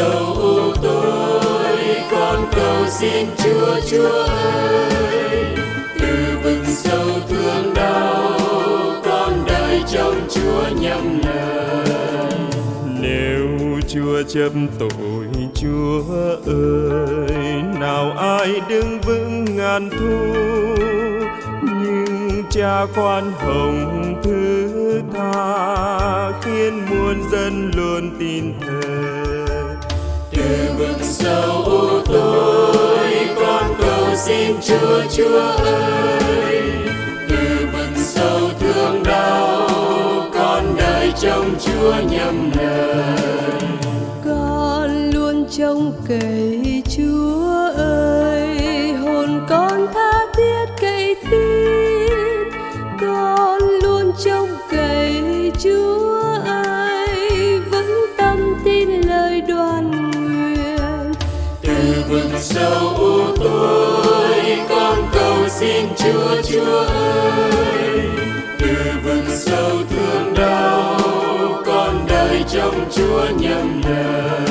vực tôi con cầu xin chúa chúa ơi. Từ vực sâu thương đau, con đợi trong chúa nhầm lời. Nếu chúa chấp tội, chúa ơi, nào ai đứng vững ngàn thu? Nhưng cha khoan hồng thứ tha, khiến muôn dân luôn tin thờ vực sâu tôi con cầu xin chúa chúa ơi. Từ vực sâu thương đau, con đợi trong chúa nhầm lời con luôn trông cậy chúa ơi. Hồn con tha thiết kể sâu u tối, con cầu xin chúa chúa ơi. Từ vực sâu thương đau, con đợi trong chúa nhầm lời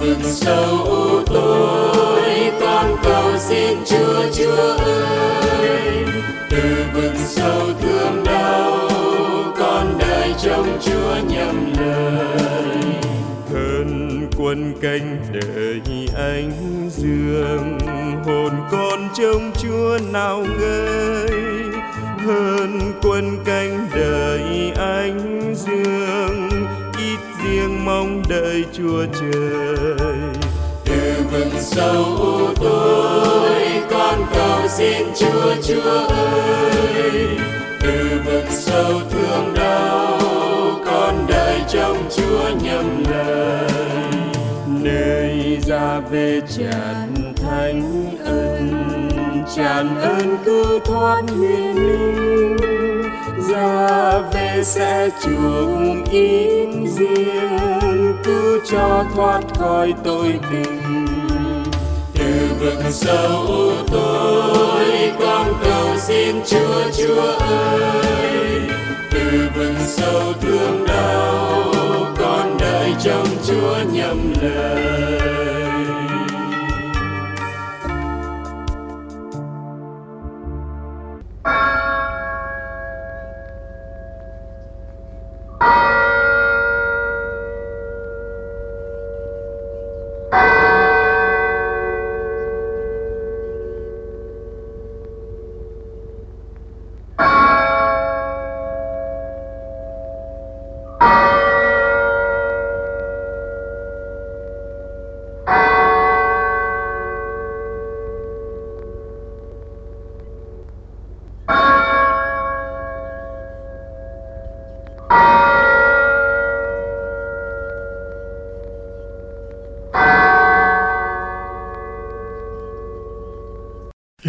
vực sâu tôi con cầu xin chúa chúa ơi. Từ vực sâu thương đau, con đợi trong chúa nhầm lời. Hơn quân canh đợi ánh dương, hồn con trông chúa nào ngơi. Hơn quân canh đợi ánh dương mong đợi chúa trời. Từ vực sâu tôi con cầu xin chúa chúa ơi. Từ vực sâu thương đau, con đợi trong chúa nhầm lời. Nơi ra về tràn thánh ân tràn ơn cứu thoát huyền linh ra về sẽ chuộc ít riêng cứu cho thoát khỏi tội tình. Từ vực sâu tôi con cầu xin chúa chúa ơi. Từ vực sâu thương đau, con đợi trong chúa nhầm lời